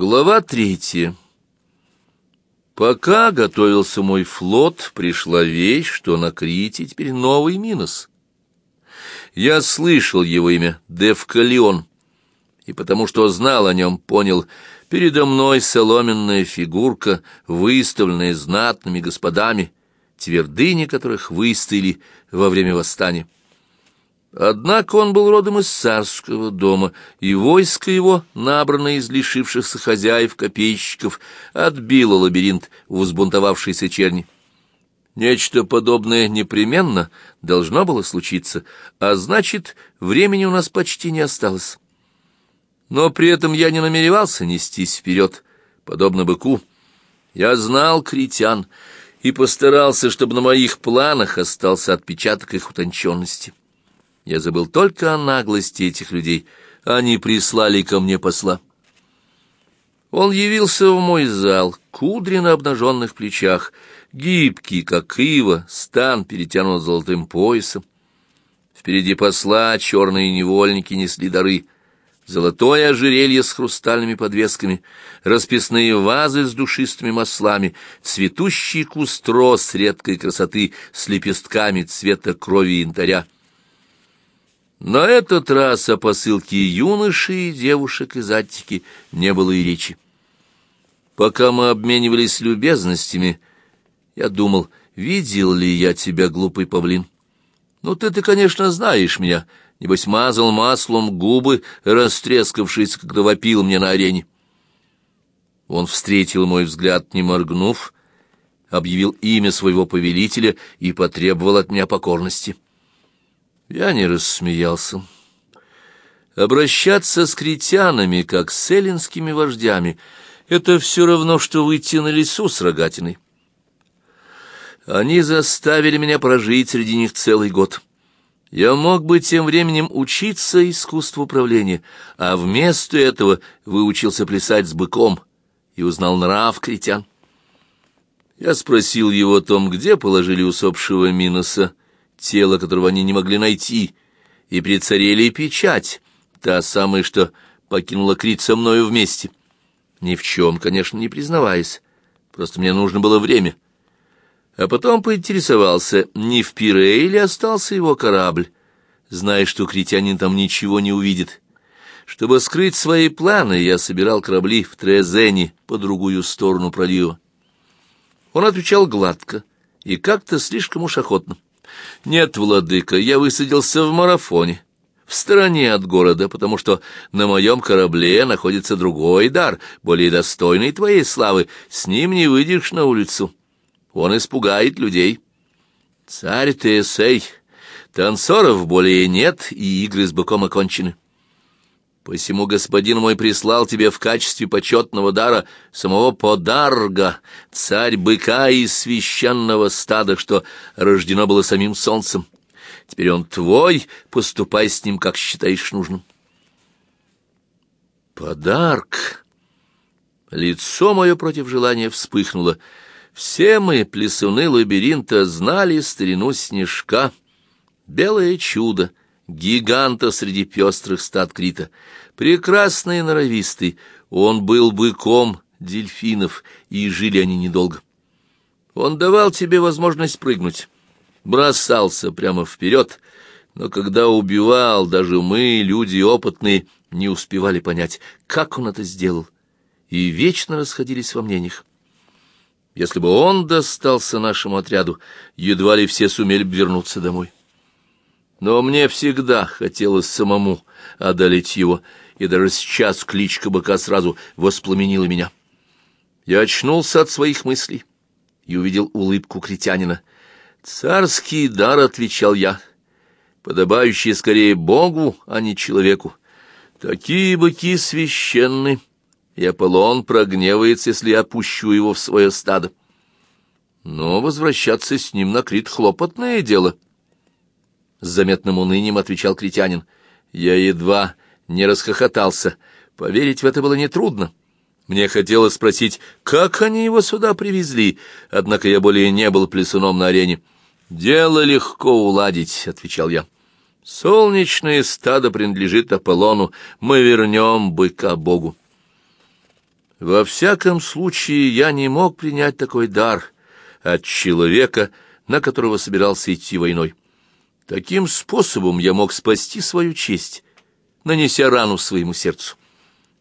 Глава третья. Пока готовился мой флот, пришла вещь, что на Крите теперь новый минус. Я слышал его имя Девкалион, и потому что знал о нем, понял, передо мной соломенная фигурка, выставленная знатными господами, твердыни которых выстояли во время восстания. Однако он был родом из царского дома, и войско его, набранное из лишившихся хозяев-копейщиков, отбило лабиринт у взбунтовавшейся черни. Нечто подобное непременно должно было случиться, а значит, времени у нас почти не осталось. Но при этом я не намеревался нестись вперед, подобно быку. Я знал критян и постарался, чтобы на моих планах остался отпечаток их утонченности. Я забыл только о наглости этих людей. Они прислали ко мне посла. Он явился в мой зал, кудри на обнаженных плечах, гибкий, как ива, стан перетянут золотым поясом. Впереди посла черные невольники несли дары — золотое ожерелье с хрустальными подвесками, расписные вазы с душистыми маслами, цветущий куст роз редкой красоты с лепестками цвета крови янтаря — на этот раз о посылке юношей и девушек из Аттики не было и речи. Пока мы обменивались любезностями, я думал, видел ли я тебя, глупый павлин. Ну, ты-то, конечно, знаешь меня, небось мазал маслом губы, растрескавшись, когда вопил мне на арене. Он встретил мой взгляд, не моргнув, объявил имя своего повелителя и потребовал от меня покорности. Я не рассмеялся. Обращаться с критянами, как с эллинскими вождями, это все равно, что выйти на лесу с рогатиной. Они заставили меня прожить среди них целый год. Я мог бы тем временем учиться искусству управления, а вместо этого выучился плясать с быком и узнал нрав критян. Я спросил его о том, где положили усопшего Миноса, тело которого они не могли найти, и при царели печать, та самая, что покинула Крит со мною вместе. Ни в чем, конечно, не признаваясь, просто мне нужно было время. А потом поинтересовался, не в Пире или остался его корабль, зная, что критянин там ничего не увидит. Чтобы скрыть свои планы, я собирал корабли в Трезене по другую сторону пролива. Он отвечал гладко и как-то слишком уж охотно. «Нет, владыка, я высадился в марафоне, в стороне от города, потому что на моем корабле находится другой дар, более достойный твоей славы. С ним не выйдешь на улицу. Он испугает людей». «Царь ты, Эсей, танцоров более нет, и игры с быком окончены». Посему господин мой прислал тебе в качестве почетного дара самого подарга, царь быка из священного стада, что рождено было самим солнцем. Теперь он твой, поступай с ним, как считаешь нужным. Подарок! Лицо мое против желания вспыхнуло. Все мы, плесуны лабиринта, знали старину снежка. Белое чудо, гиганта среди пестрых стад Крита. Прекрасный и норовистый, он был быком дельфинов, и жили они недолго. Он давал тебе возможность прыгнуть, бросался прямо вперед, но когда убивал, даже мы, люди опытные, не успевали понять, как он это сделал, и вечно расходились во мнениях. Если бы он достался нашему отряду, едва ли все сумели бы вернуться домой. Но мне всегда хотелось самому одолеть его, и даже сейчас кличка быка сразу воспламенила меня. Я очнулся от своих мыслей и увидел улыбку критянина. «Царский дар», — отвечал я, — «подобающий скорее Богу, а не человеку. Такие быки священны, и Аполлон прогневается, если я пущу его в свое стадо. Но возвращаться с ним на Крит — хлопотное дело». С заметным унынием отвечал критянин. Я едва не расхохотался. Поверить в это было нетрудно. Мне хотелось спросить, как они его сюда привезли, однако я более не был плесуном на арене. «Дело легко уладить», — отвечал я. «Солнечное стадо принадлежит Аполлону, мы вернем быка Богу». Во всяком случае, я не мог принять такой дар от человека, на которого собирался идти войной. Таким способом я мог спасти свою честь, нанеся рану своему сердцу.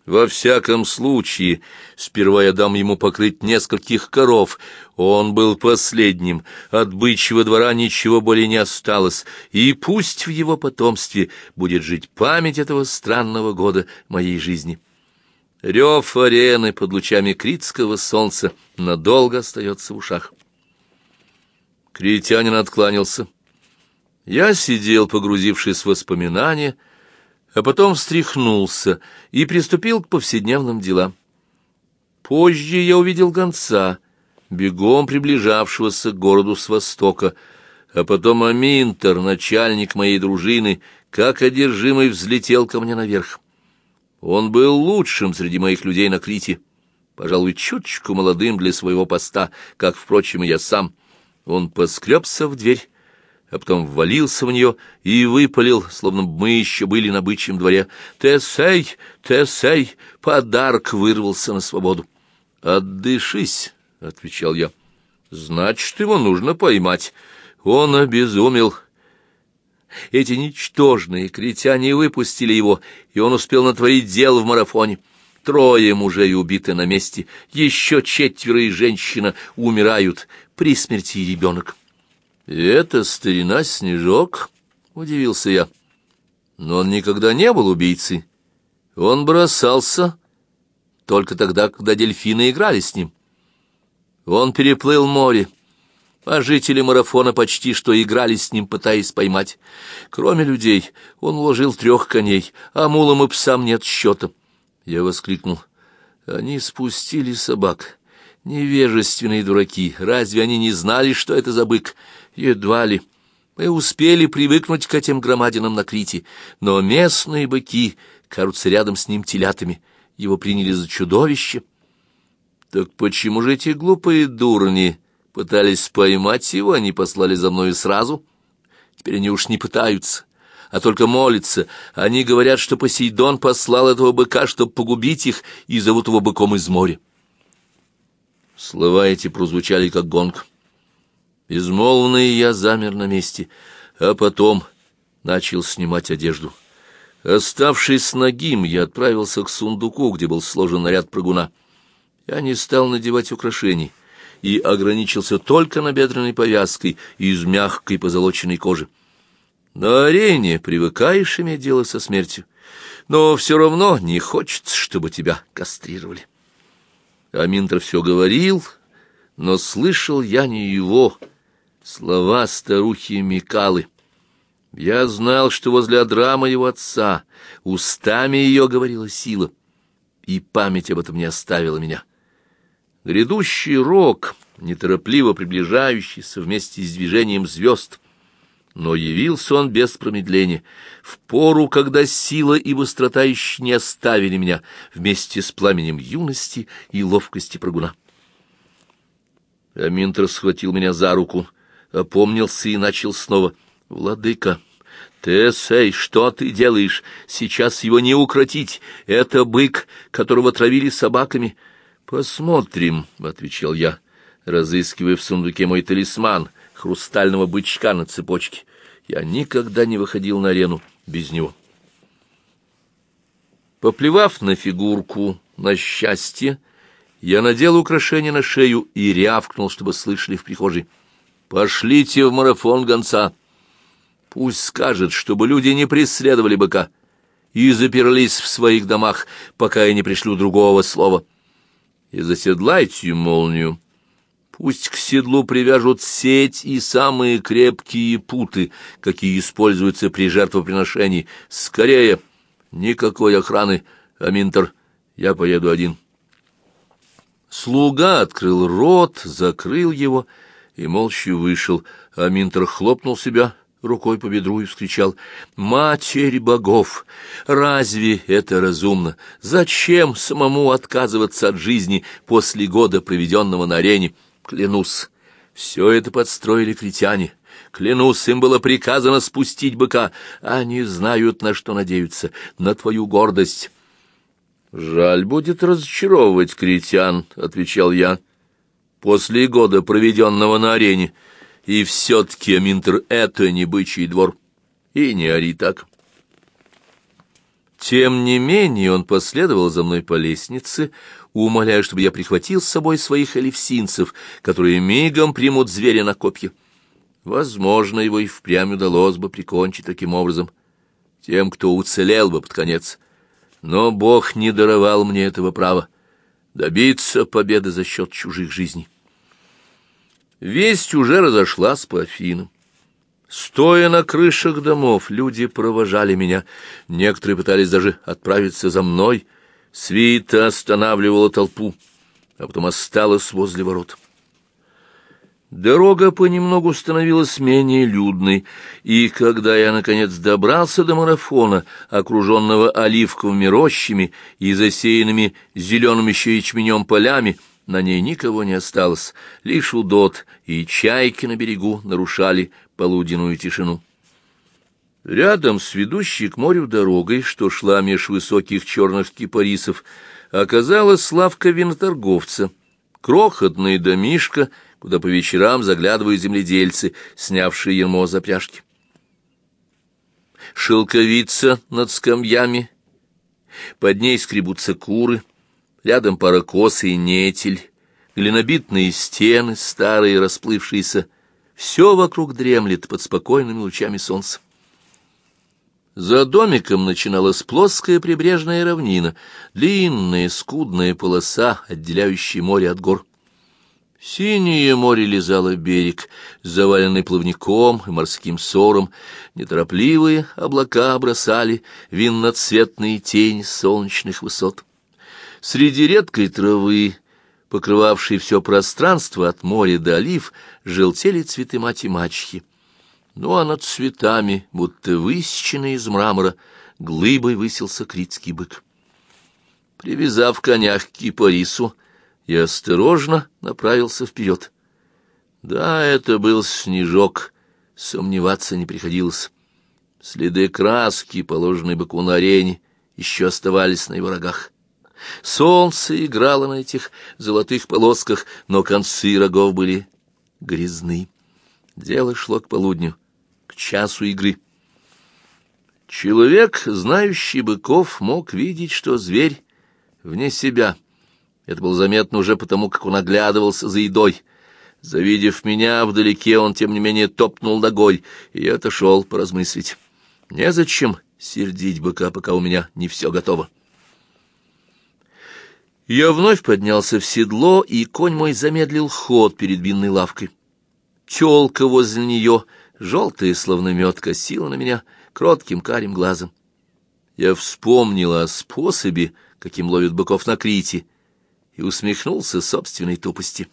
Во всяком случае, сперва я дам ему покрыть нескольких коров. Он был последним, от бычьего двора ничего более не осталось, и пусть в его потомстве будет жить память этого странного года моей жизни. Рев арены под лучами критского солнца надолго остается в ушах. Критянин откланялся. Я сидел, погрузившись в воспоминания, а потом встряхнулся и приступил к повседневным делам. Позже я увидел гонца, бегом приближавшегося к городу с востока, а потом Аминтер, начальник моей дружины, как одержимый взлетел ко мне наверх. Он был лучшим среди моих людей на Крите, пожалуй, чуточку молодым для своего поста, как, впрочем, и я сам. Он поскребся в дверь, а потом ввалился в нее и выпалил, словно мы еще были на бычьем дворе. «Тесей! Тесей!» Подарок вырвался на свободу. «Отдышись!» — отвечал я. «Значит, его нужно поймать. Он обезумел». Эти ничтожные критяне выпустили его, и он успел натворить дел в марафоне. Трое мужей убиты на месте, еще четверо и женщина умирают при смерти ребенок. «И это старина Снежок?» — удивился я. «Но он никогда не был убийцей. Он бросался только тогда, когда дельфины играли с ним. Он переплыл море, а жители марафона почти что играли с ним, пытаясь поймать. Кроме людей, он уложил трех коней, а мулам и псам нет счета». Я воскликнул. «Они спустили собак». Невежественные дураки, разве они не знали, что это за бык? Едва ли. Мы успели привыкнуть к этим громадинам на Крите, но местные быки кажутся рядом с ним телятами. Его приняли за чудовище. Так почему же эти глупые дурни пытались поймать его, они послали за мною сразу? Теперь они уж не пытаются, а только молятся. Они говорят, что Посейдон послал этого быка, чтобы погубить их, и зовут его быком из моря. Слова эти прозвучали, как гонг. Безмолвный я замер на месте, а потом начал снимать одежду. Оставшись нагим, я отправился к сундуку, где был сложен наряд прыгуна. Я не стал надевать украшений и ограничился только набедренной повязкой из мягкой позолоченной кожи. На арене привыкаешь иметь дело со смертью, но все равно не хочется, чтобы тебя кастрировали. Аминтер все говорил, но слышал я не его, — Слова старухи Микалы. Я знал, что возле Адрама его отца устами ее говорила сила, и память об этом не оставила меня. Грядущий рок, неторопливо приближающийся вместе с движением звезд, но явился он без промедления, в пору, когда сила и быстрота еще не оставили меня вместе с пламенем юности и ловкости прогуна. Аминтер схватил меня за руку — опомнился и начал снова. «Владыка, Тесей, что ты делаешь? Сейчас его не укротить. Это бык, которого травили собаками». «Посмотрим», — отвечал я, разыскивая в сундуке мой талисман, хрустального бычка на цепочке. Я никогда не выходил на арену без него. Поплевав на фигурку, на счастье, я надел украшение на шею и рявкнул, чтобы слышали в прихожей. Пошлите в марафон гонца. Пусть скажет, чтобы люди не преследовали быка и заперлись в своих домах, пока я не пришлю другого слова. И заседлайте молнию. Пусть к седлу привяжут сеть и самые крепкие путы, какие используются при жертвоприношении. Скорее! Никакой охраны, Аминтер. Я поеду один. Слуга открыл рот, закрыл его и молча вышел, а Минтер хлопнул себя рукой по бедру и вскричал «Матерь богов! Разве это разумно? Зачем самому отказываться от жизни после года, проведенного на арене? Клянусь, все это подстроили критяне». Клянусь, им было приказано спустить быка. Они знают, на что надеются, на твою гордость. «Жаль будет разочаровывать критян», — отвечал я, — «после года, проведенного на арене. И все-таки, Аминтер, это не бычий двор. И не ори так». Тем не менее он последовал за мной по лестнице, умоляя, чтобы я прихватил с собой своих элевсинцев, которые мигом примут зверя на копья. Возможно, его и впрямь удалось бы прикончить таким образом тем, кто уцелел бы под конец. Но Бог не даровал мне этого права добиться победы за счет чужих жизней. Весть уже разошлась по Афинам. Стоя на крышах домов, люди провожали меня. Некоторые пытались даже отправиться за мной. Свита останавливала толпу, а потом осталась возле ворот. Дорога понемногу становилась менее людной, и когда я, наконец, добрался до марафона, окруженного оливковыми рощами и засеянными зеленым еще ячменем полями, на ней никого не осталось, лишь удот и чайки на берегу нарушали полуденную тишину. Рядом с ведущей к морю дорогой, что шла меж высоких черных кипарисов, оказалась лавка виноторговца, крохотный домишко — куда по вечерам заглядывают земледельцы, снявшие ермо за пряжки. Шелковица над скамьями, под ней скребутся куры, рядом пара кос и нетель, глинобитные стены, старые расплывшиеся, все вокруг дремлет под спокойными лучами солнца. За домиком начиналась плоская прибрежная равнина, длинная скудная полоса, отделяющая море от гор. Синее море лизало берег, заваленный плавником и морским сором. Неторопливые облака бросали винноцветные тени солнечных высот. Среди редкой травы, покрывавшей все пространство от моря до олив, желтели цветы мать-мачехи. Ну а над цветами, будто высеченные из мрамора, глыбой высился критский бык. Привязав коня к кипарису, и осторожно направился вперед. Да, это был снежок, сомневаться не приходилось. Следы краски, положенные быку на арене, еще оставались на его рогах. Солнце играло на этих золотых полосках, но концы рогов были грязны. Дело шло к полудню, к часу игры. Человек, знающий быков, мог видеть, что зверь вне себя — это было заметно уже потому, как он оглядывался за едой. Завидев меня вдалеке, он, тем не менее, топнул ногой, и я отошел поразмыслить. Незачем сердить быка, пока у меня не все готово. Я вновь поднялся в седло, и конь мой замедлил ход перед винной лавкой. Телка возле нее, желтая, словно мед, косила на меня кротким карим глазом. Я вспомнила о способе, каким ловят быков на Крите, — и усмехнулся собственной тупости.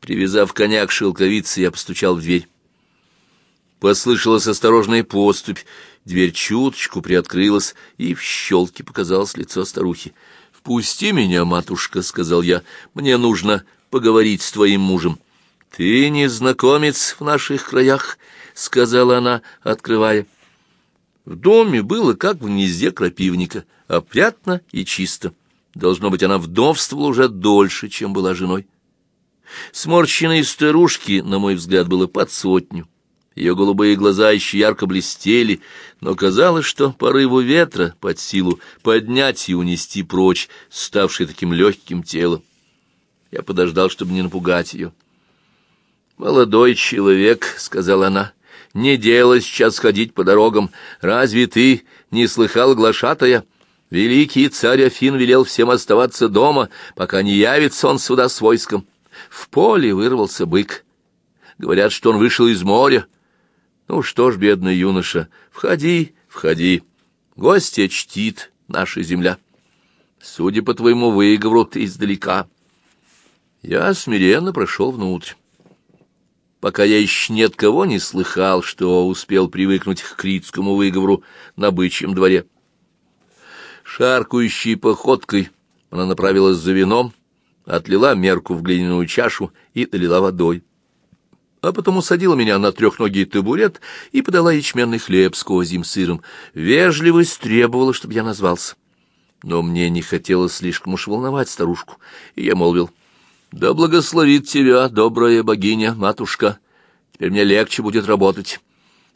Привязав коня к шелковице, я постучал в дверь. Послышалась осторожная поступь, дверь чуточку приоткрылась, и в щелке показалось лицо старухи. «Впусти меня, матушка», — сказал я, — «мне нужно поговорить с твоим мужем». «Ты незнакомец в наших краях», — сказала она, открывая. В доме было как в гнезде крапивника, опрятно и чисто. Должно быть, она вдовствовала уже дольше, чем была женой. Сморщенной старушки, на мой взгляд, было под сотню. Ее голубые глаза еще ярко блестели, но казалось, что порыву ветра под силу поднять и унести прочь, ставший таким легким телом. Я подождал, чтобы не напугать ее. «Молодой человек», — сказала она, — «не дело сейчас ходить по дорогам. Разве ты не слыхал глашатая?» Великий царь Афин велел всем оставаться дома, пока не явится он сюда с войском. В поле вырвался бык. Говорят, что он вышел из моря. Ну что ж, бедный юноша, входи, входи. Гостья чтит наша земля. Судя по твоему выговору, ты издалека. Я смиренно прошел внутрь. Пока я еще ни от кого не слыхал, что успел привыкнуть к критскому выговору на бычьем дворе. Шаркающей походкой она направилась за вином, отлила мерку в глиняную чашу и долила водой. А потом усадила меня на трехногий табурет и подала ячменный хлеб с козьим сыром. Вежливость требовала, чтобы я назвался. Но мне не хотелось слишком уж волновать старушку, и я молвил, «Да благословит тебя, добрая богиня, матушка, теперь мне легче будет работать.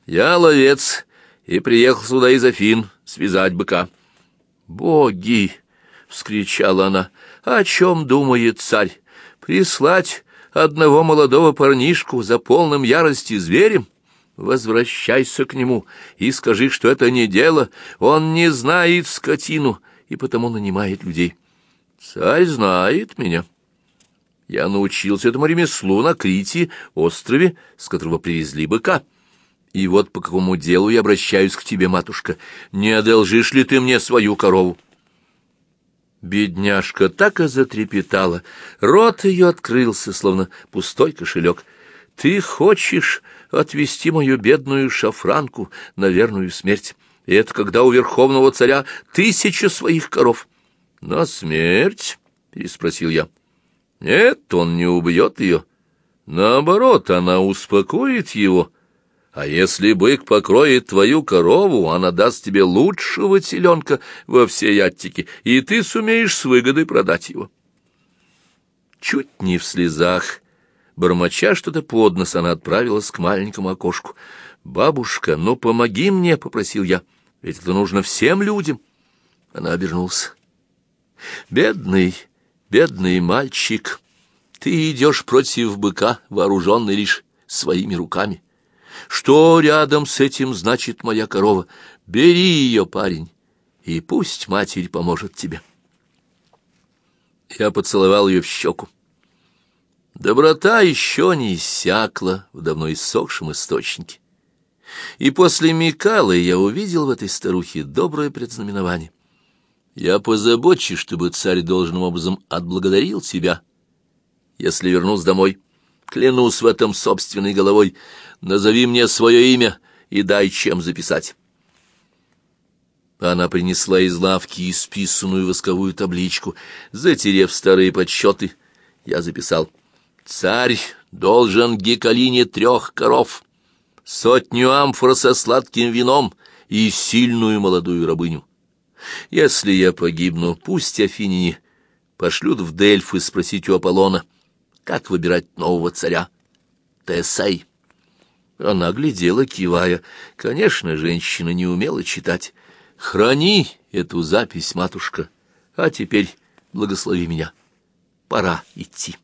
Я ловец и приехал сюда из Афин связать быка». «Боги!» — вскричала она. «О чем думает царь? Прислать одного молодого парнишку за полным ярости зверем?» Возвращайся к нему и скажи, что это не дело. Он не знает скотину и потому нанимает людей. Царь знает меня. Я научился этому ремеслу на Крите, острове, с которого привезли быка. И вот по какому делу я обращаюсь к тебе, матушка. Не одолжишь ли ты мне свою корову? Бедняжка так и затрепетала. Рот ее открылся, словно пустой кошелек. Ты хочешь отвести мою бедную шафранку на верную смерть? И это когда у верховного царя тысяча своих коров. — На смерть? — переспросил я. — Нет, он не убьет ее. Наоборот, она успокоит его. А если бык покроет твою корову, она даст тебе лучшего теленка во всей Аттике, и ты сумеешь с выгодой продать его. Чуть не в слезах Бормоча что-то под нос, она отправилась к маленькому окошку. «Бабушка, ну помоги мне!» — попросил я. «Ведь это нужно всем людям!» Она обернулась. «Бедный, бедный мальчик, ты идешь против быка, вооруженный лишь своими руками. Что рядом с этим значит моя корова? Бери ее, парень, и пусть матерь поможет тебе». Я поцеловал ее в щеку. Доброта еще не иссякла в давно иссохшем источнике. И после Микалы я увидел в этой старухе доброе предзнаменование. Я позабочусь, чтобы царь должным образом отблагодарил тебя, если вернусь домой. Клянусь в этом собственной головой. Назови мне свое имя и дай чем записать. Она принесла из лавки исписанную восковую табличку. Затерев старые подсчеты, я записал — Царь должен Гекалине трех коров, сотню амфор со сладким вином и сильную молодую рабыню. Если я погибну, пусть афиняне пошлют в Дельфы спросить у Аполлона, как выбирать нового царя. Тесей. Она глядела, кивая. Конечно, женщина не умела читать. Храни эту запись, матушка, а теперь благослови меня. Пора идти.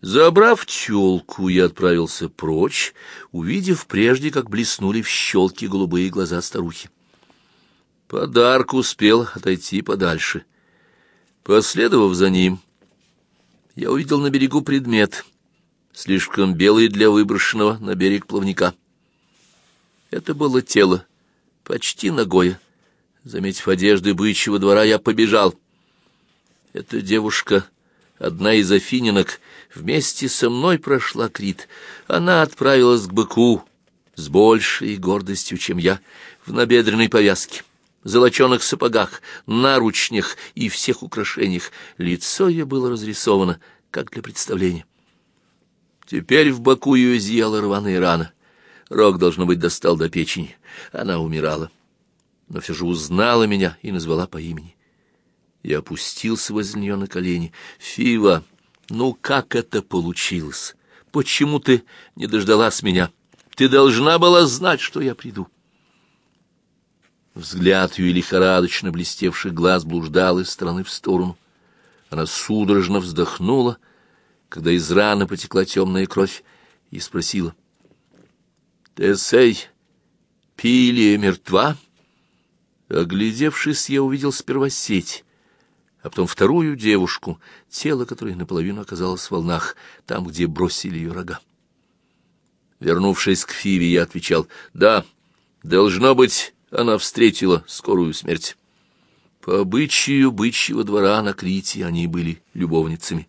Забрав тёлку, я отправился прочь, увидев прежде, как блеснули в щелке голубые глаза старухи. Подарок успел отойти подальше. Последовав за ним, я увидел на берегу предмет, слишком белый для выброшенного на берег плавника. Это было тело, почти ногое. Заметив одежды бычьего двора, я побежал. Эта девушка, одна из афининок, вместе со мной прошла Крит. Она отправилась к быку с большей гордостью, чем я, в набедренной повязке, золоченых сапогах, наручнях и всех украшениях. Лицо ее было разрисовано, как для представления. Теперь в боку ее изъяла рваная рана. Рог, должно быть, достал до печени. Она умирала, но все же узнала меня и назвала по имени. Я опустился возле нее на колени. «Фива!» Ну, как это получилось? Почему ты не дождалась меня? Ты должна была знать, что я приду. Взгляд ее лихорадочно блестевший глаз блуждал из стороны в сторону. Она судорожно вздохнула, когда из раны потекла темная кровь, и спросила. — Тесей, Пилия мертва? Оглядевшись, я увидел сперва сеть, а потом вторую девушку, тело которой наполовину оказалось в волнах, там, где бросили ее рога. Вернувшись к Фиве, я отвечал, «Да, должно быть, она встретила скорую смерть». По обычаю бычьего двора на Крите они были любовницами.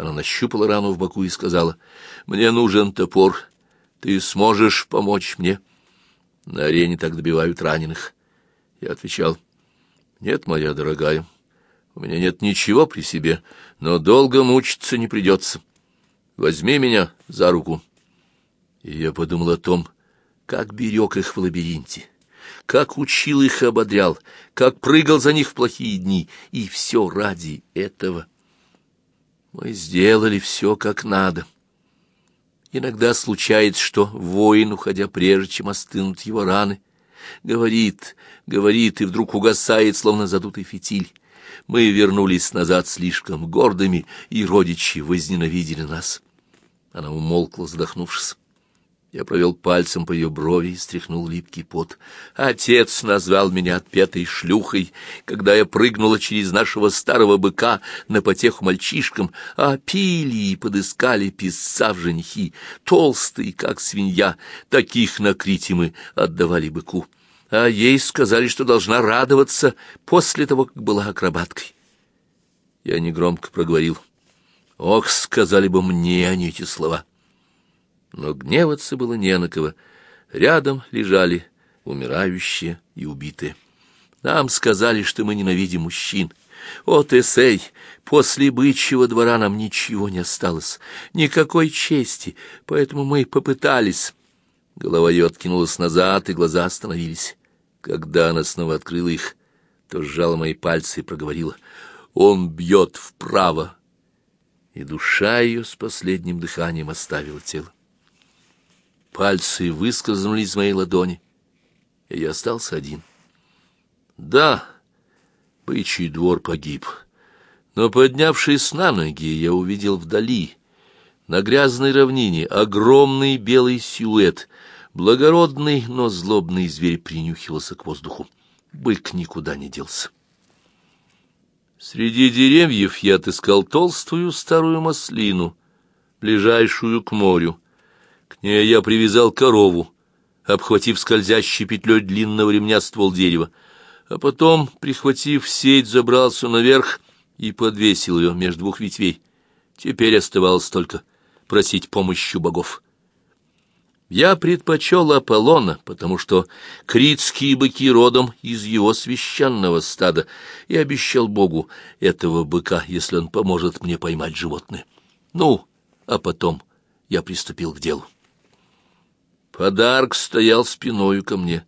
Она нащупала рану в боку и сказала, «Мне нужен топор. Ты сможешь помочь мне?» На арене так добивают раненых. Я отвечал, «Нет, моя дорогая». У меня нет ничего при себе, но долго мучиться не придется. Возьми меня за руку. И я подумал о том, как берег их в лабиринте, как учил их и ободрял, как прыгал за них в плохие дни, и все ради этого. Мы сделали все как надо. Иногда случается, что воин, уходя прежде, чем остынут его раны, говорит, говорит и вдруг угасает, словно задутый фитиль. Мы вернулись назад слишком гордыми, и родичи возненавидели нас. Она умолкла, задохнувшись. Я провел пальцем по ее брови и стряхнул липкий пот. Отец назвал меня отпетой шлюхой, когда я прыгнула через нашего старого быка на потеху мальчишкам, а пили и подыскали писца в женихи, толстый, как свинья, таких на Крите мы отдавали быку. А ей сказали, что должна радоваться после того, как была акробаткой. Я негромко проговорил. Ох, сказали бы мне они эти слова но гневаться было не на кого. Рядом лежали умирающие и убитые. Нам сказали, что мы ненавидим мужчин. О, Тесей, после бычьего двора нам ничего не осталось, никакой чести, поэтому мы попытались. Голова ее откинулась назад, и глаза остановились. Когда она снова открыла их, то сжала мои пальцы и проговорила. «Он бьет вправо!» И душа ее с последним дыханием оставила тело. Пальцы выскользнули из моей ладони, и я остался один. Да, бычий двор погиб, но, поднявшись на ноги, я увидел вдали, на грязной равнине, огромный белый силуэт. Благородный, но злобный зверь принюхивался к воздуху. Бык никуда не делся. Среди деревьев я отыскал толстую старую маслину, ближайшую к морю. К ней я привязал корову, обхватив скользящей петлей длинного ремня ствол дерева, а потом, прихватив сеть, забрался наверх и подвесил ее между двух ветвей. Теперь оставалось только просить помощи у богов. Я предпочел Аполлона, потому что критские быки родом из его священного стада, и обещал Богу этого быка, если он поможет мне поймать животное. Ну, а потом я приступил к делу. Подарок стоял спиною ко мне,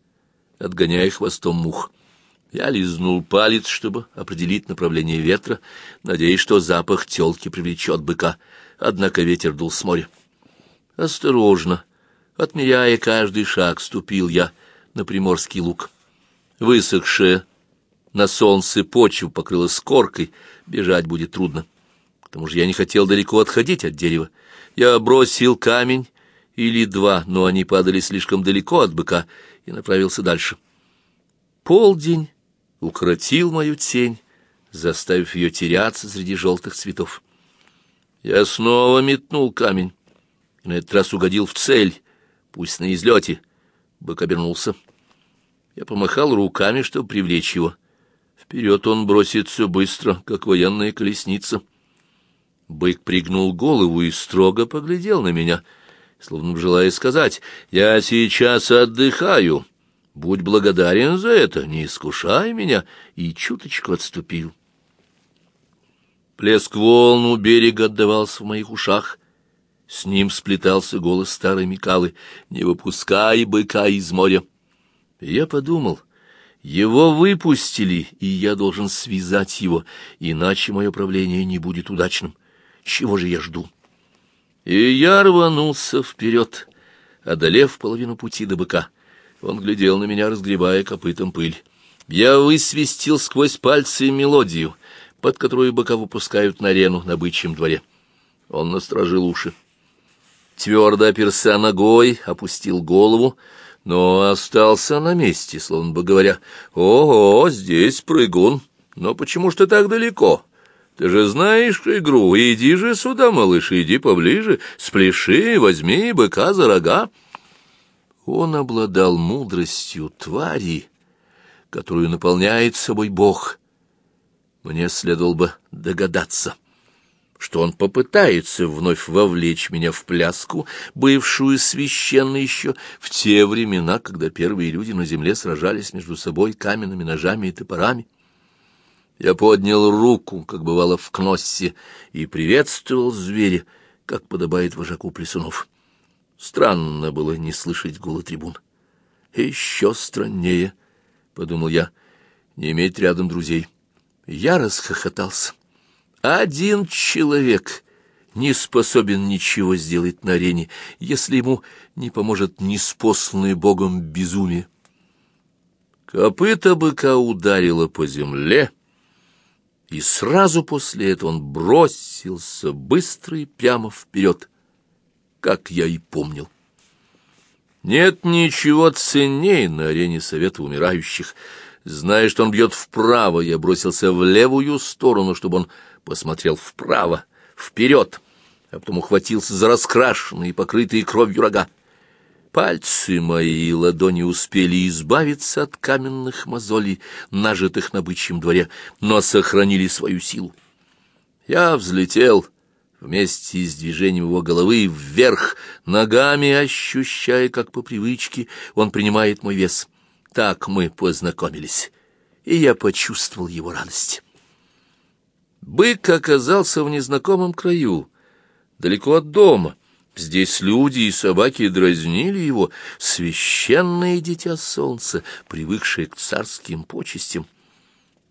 отгоняя хвостом мух. Я лизнул палец, чтобы определить направление ветра, надеясь, что запах тёлки привлечет быка, однако ветер дул с моря. Осторожно, отмеряя каждый шаг, ступил я на приморский луг. Высохшая на солнце почва покрылась коркой, бежать будет трудно. К тому же я не хотел далеко отходить от дерева. Я бросил камень или два, но они падали слишком далеко от быка, и направился дальше. Полдень укоротил мою тень, заставив ее теряться среди желтых цветов. Я снова метнул камень, и на этот раз угодил в цель, пусть на излете. Бык обернулся. Я помахал руками, чтобы привлечь его. Вперед он бросится быстро, как военная колесница. Бык пригнул голову и строго поглядел на меня — словно желая сказать, «Я сейчас отдыхаю, будь благодарен за это, не искушай меня», и чуточку отступил. Плеск волн у берега отдавался в моих ушах. С ним сплетался голос старой Микалы «Не выпускай быка из моря». Я подумал, его выпустили, и я должен связать его, иначе мое правление не будет удачным. Чего же я жду?» И я рванулся вперед, одолев половину пути до быка. Он глядел на меня, разгребая копытом пыль. Я высвистил сквозь пальцы мелодию, под которую быка выпускают на арену на бычьем дворе. Он насторожил уши. Твердо оперся ногой, опустил голову, но остался на месте, словно бы говоря, «Ого, здесь прыгун, но почему ж ты так далеко?» Ты же знаешь игру. Иди же сюда, малыш, иди поближе. Спляши, возьми быка за рога. Он обладал мудростью твари, которую наполняет собой Бог. Мне следовало бы догадаться, что он попытается вновь вовлечь меня в пляску, бывшую священной еще в те времена, когда первые люди на земле сражались между собой каменными ножами и топорами. Я поднял руку, как бывало в Кноссе, и приветствовал зверя, как подобает вожаку плесунов. Странно было не слышать гула трибун. Еще страннее, — подумал я, — не иметь рядом друзей. Я расхохотался. Один человек не способен ничего сделать на арене, если ему не поможет неспосланное Богом безумие. Копыта быка ударило по земле, и сразу после этого он бросился быстро и прямо вперед, как я и помнил. Нет ничего ценней на арене Совета Умирающих. Зная, что он бьет вправо, я бросился в левую сторону, чтобы он посмотрел вправо, вперед, а потом ухватился за раскрашенные и покрытые кровью рога. Пальцы мои и ладони успели избавиться от каменных мозолей, нажитых на бычьем дворе, но сохранили свою силу. Я взлетел вместе с движением его головы вверх, ногами ощущая, как по привычке он принимает мой вес. Так мы познакомились, и я почувствовал его радость. Бык оказался в незнакомом краю, далеко от дома. Здесь люди и собаки дразнили его, священное дитя солнца, привыкшее к царским почестям.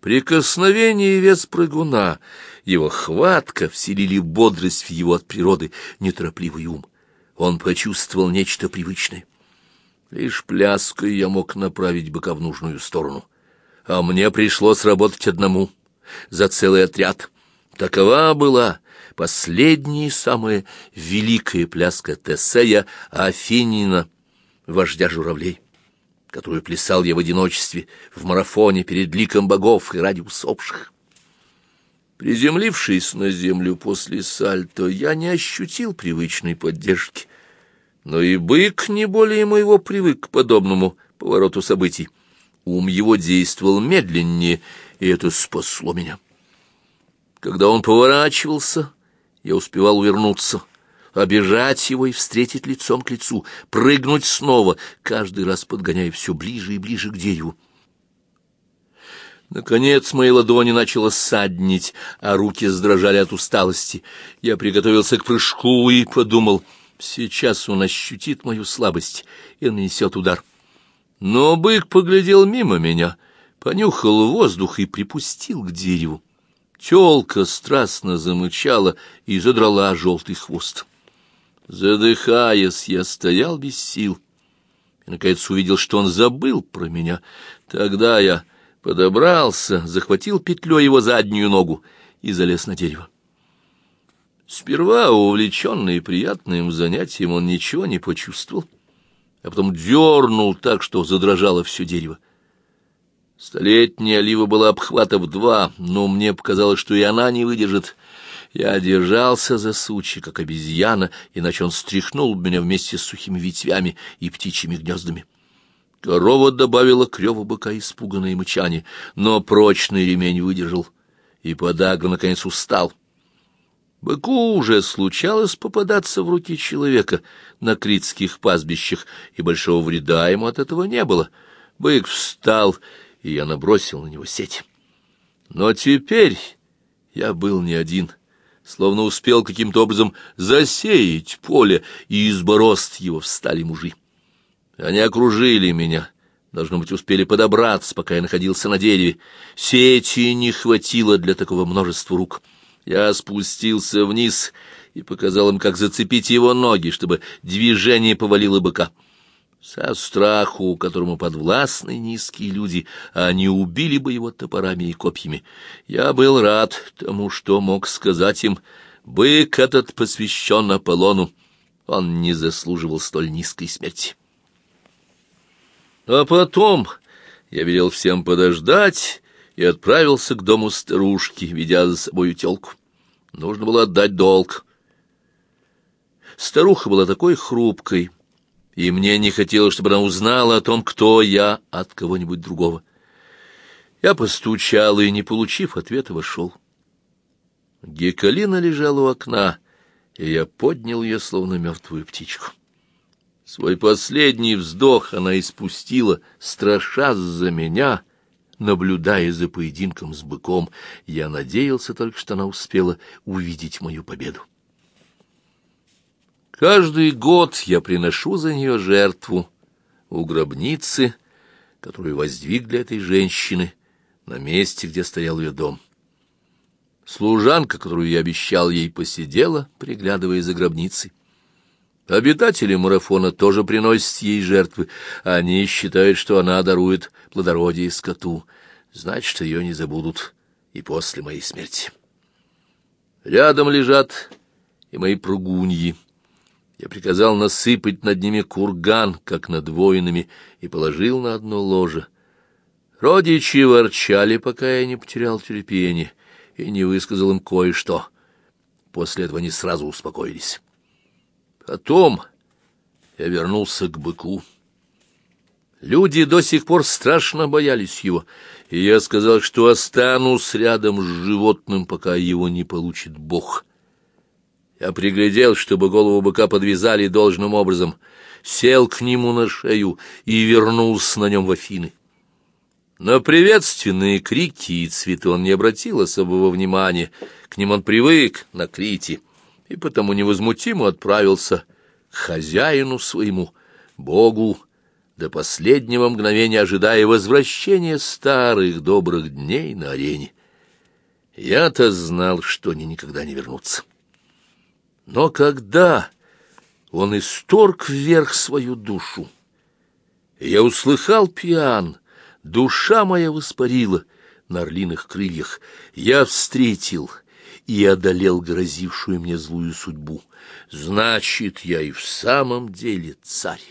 Прикосновение и вес прыгуна, его хватка вселили бодрость в его от природы неторопливый ум. Он почувствовал нечто привычное. Лишь пляской я мог направить быка в нужную сторону. А мне пришлось работать одному, за целый отряд. Такова была последняя и самая великая пляска Тесея Афинина, вождя журавлей, которую плясал я в одиночестве в марафоне перед ликом богов и ради усопших. Приземлившись на землю после сальто, я не ощутил привычной поддержки. Но и бык не более моего привык к подобному повороту событий. Ум его действовал медленнее, и это спасло меня. Когда он поворачивался, я успевал увернуться, обижать его и встретить лицом к лицу, прыгнуть снова, каждый раз подгоняя все ближе и ближе к дереву. Наконец мои ладони начало саднить, а руки задрожали от усталости. Я приготовился к прыжку и подумал, сейчас он ощутит мою слабость и нанесет удар. Но бык поглядел мимо меня, понюхал воздух и припустил к дереву. Телка страстно замычала и задрала желтый хвост. Задыхаясь, я стоял без сил и, наконец, увидел, что он забыл про меня. Тогда я подобрался, захватил петлей его заднюю ногу и залез на дерево. Сперва, увлеченный приятным занятием, он ничего не почувствовал, а потом дернул так, что задрожало все дерево. Столетняя олива была обхвата в два, но мне показалось, что и она не выдержит. Я держался за сучи, как обезьяна, иначе он стряхнул меня вместе с сухими ветвями и птичьими гнездами. Корова добавила к реву быка испуганное мычание, но прочный ремень выдержал, и подагра наконец устал. Быку уже случалось попадаться в руки человека на критских пастбищах, и большого вреда ему от этого не было. Бык встал и я набросил на него сеть. Но теперь я был не один, словно успел каким-то образом засеять поле, и из борозд его встали мужи. Они окружили меня, должно быть, успели подобраться, пока я находился на дереве. Сети не хватило для такого множества рук. Я спустился вниз и показал им, как зацепить его ноги, чтобы движение повалило быка. Со страху, которому подвластны низкие люди, они убили бы его топорами и копьями. Я был рад тому, что мог сказать им, «Бык этот посвящен Аполлону, он не заслуживал столь низкой смерти». А потом я велел всем подождать и отправился к дому старушки, ведя за собою телку. Нужно было отдать долг. Старуха была такой хрупкой, и мне не хотелось, чтобы она узнала о том, кто я от кого-нибудь другого. Я постучал и, не получив ответа, вошел. Гекалина лежала у окна, и я поднял ее, словно мертвую птичку. Свой последний вздох она испустила, страша за меня, наблюдая за поединком с быком. Я надеялся только, что она успела увидеть мою победу. Каждый год я приношу за нее жертву у гробницы, которую воздвиг для этой женщины на месте, где стоял ее дом. Служанка, которую я обещал ей, посидела, приглядывая за гробницей. Обитатели марафона тоже приносят ей жертвы. Они считают, что она дарует плодородие скоту. Значит, ее не забудут и после моей смерти. Рядом лежат и мои пругуньи. Я приказал насыпать над ними курган, как над воинами, и положил на одно ложе. Родичи ворчали, пока я не потерял терпение и не высказал им кое-что. После этого они сразу успокоились. Потом я вернулся к быку. Люди до сих пор страшно боялись его, и я сказал, что останусь рядом с животным, пока его не получит Бог. Я приглядел, чтобы голову быка подвязали должным образом, сел к нему на шею и вернулся на нем в Афины. На приветственные крики и цветы он не обратил особого внимания, к ним он привык на Крите — и потому невозмутимо отправился к хозяину своему, Богу, до последнего мгновения ожидая возвращения старых добрых дней на арене. Я-то знал, что они никогда не вернутся. Но когда он исторг вверх свою душу, я услыхал пьян, душа моя воспарила на орлиных крыльях, я встретил — и одолел грозившую мне злую судьбу. Значит, я и в самом деле царь.